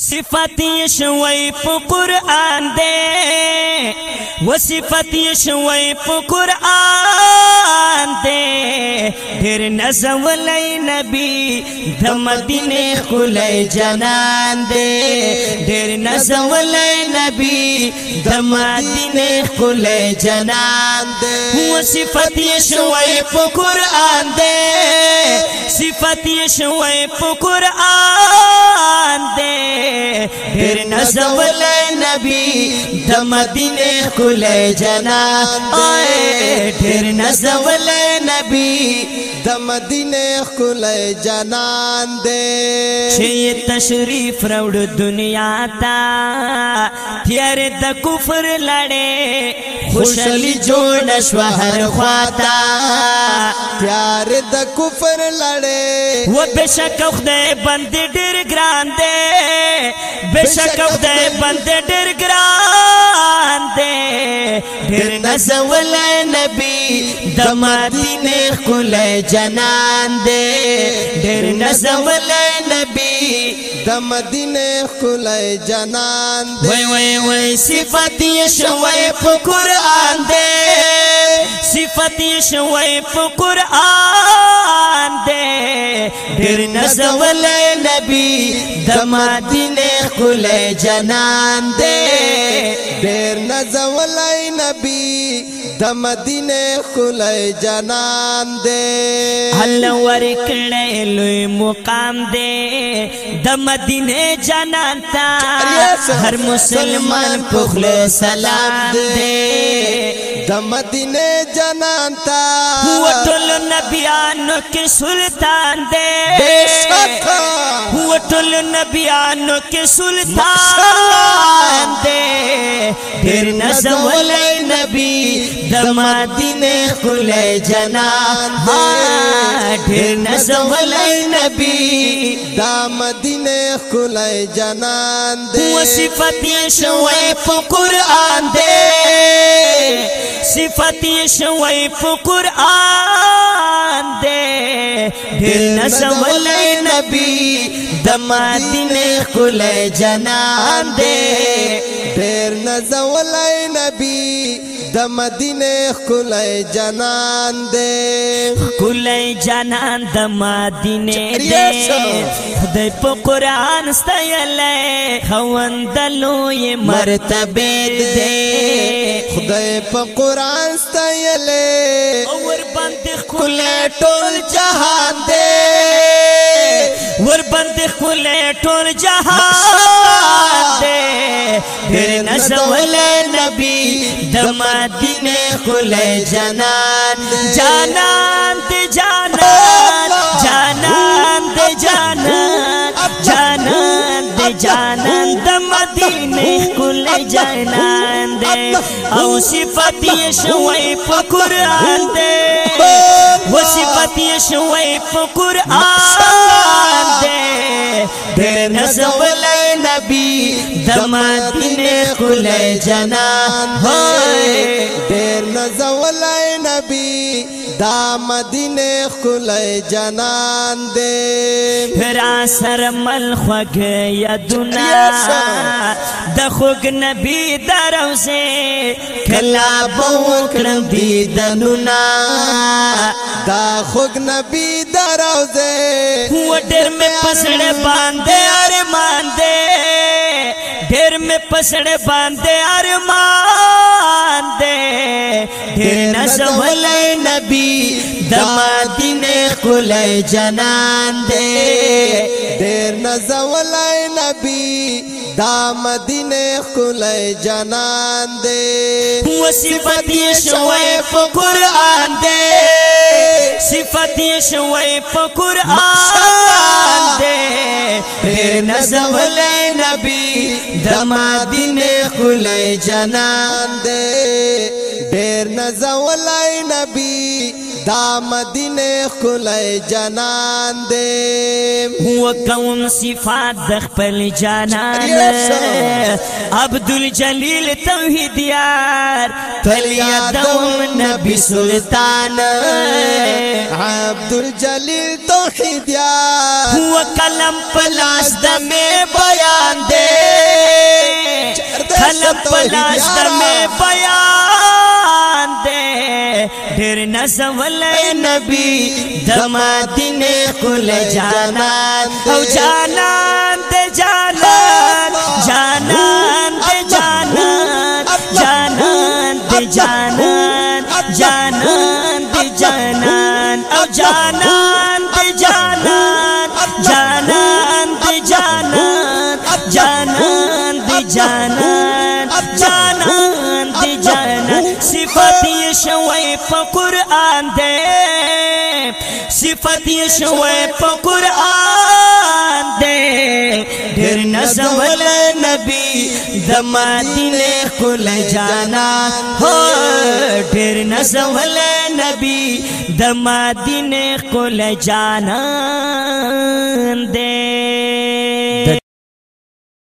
صفت شوی په قران دے و صفت شوی په قران دے ډیر نظم ولای نبی د مدینه خلای جنان دے ډیر نظم ولای نبی د مدینه خلای جنان دے و صفت شوی په قران دے صفت شوی په قران دے ډیر نظم نبی د مدینه کولای جنا آئے ډیر نظم نبی د مدینه کولای جنان دے چې تشریف راوړ دنیا تا تیار د کفر لړې خوشالي جوړ شو هر خواتا تیار د کفر لړې و بشک خدای بندې ډېر ګران دی بشک خدای بندې ډېر ګران دی ډېر نسول نبی د مدینه خل جنان دی ډېر نسول نبی د مدینه خل جنان دی وای وای وای صفات یې شوی په قران دی صفتی شوی په قران دې ډېر نزول نبی د مدینه خل جنان دې ډېر نزول نبی دم خلے جنان دے کرنے لوی مقام دے جنان تا ہر مسلمان پخلے سلام دے جنان تا ہوا پل نبیانو کی سلطان دے نبیانو کی سلطان دے پھر نبی د مدینه خله جنان ډېر نسولای نبی د مدینه خله جنان دې وصفت شوي په قران دې صفت شوي په قران دې ډېر نسولای نبی د مدینه خله دې ډېر نسولای نبی د مدینه خلای جنان دې خلای جنان د مدینه دې خدای په قران ستایلې خوندلو یې مرتبه دې خدای په قران ستایلې اور باندې خلای ټول جهان دې ور باندې خلای ټول جهان مدینه خل جنان جنان ته جنان جنان ته جنان جنان ته جنان ته مدینه خل جنان دې او صفات یې شوي په قران دې او صفات یې شوي په قران دې دې نه نبی دما دین خل جنان هاي ډېر نزولای نبی دا مدینه خل جنان دې را سر مل خوګ یدنا د خوګ نبی دروزه کلا بو کړم دی دنونا دا خوګ نبی دروزه و ډېر مې پسړ باندې ارمان دې ڈھیر میں پسڑے باندے ارمان دے ڈھیر نہ نبی دمادی نے کھلے جنان دے ڈھیر نہ نبی دا مدینے کھلے جنان دے صفتی شوائے پا قرآن دے صفتی شوائے پا قرآن دے پھر نزول نبی دما دین خلی جنان دے ډیر نزولای نبی دا مدینه خلی جنان دے هو کوم صفات د خپل جانان عبد الجلیل توحید یار تلیا دوم نبی سلطان عبد الجلیل توحید یار هو کلم پلاس د می بیان دے कलम तो पलाश में बयान दे ढेर नजवल नबी दमा दिने कुल जाना औ जाना दे जाना जाना दे जाना जाना दे जाना जाना दे जाना औ जाना जाना شوي په قران دې صفات شوی په قران دې ډېر نزول نبی د مدینه جانا هو ډېر نزول نبی د مدینه جانا دې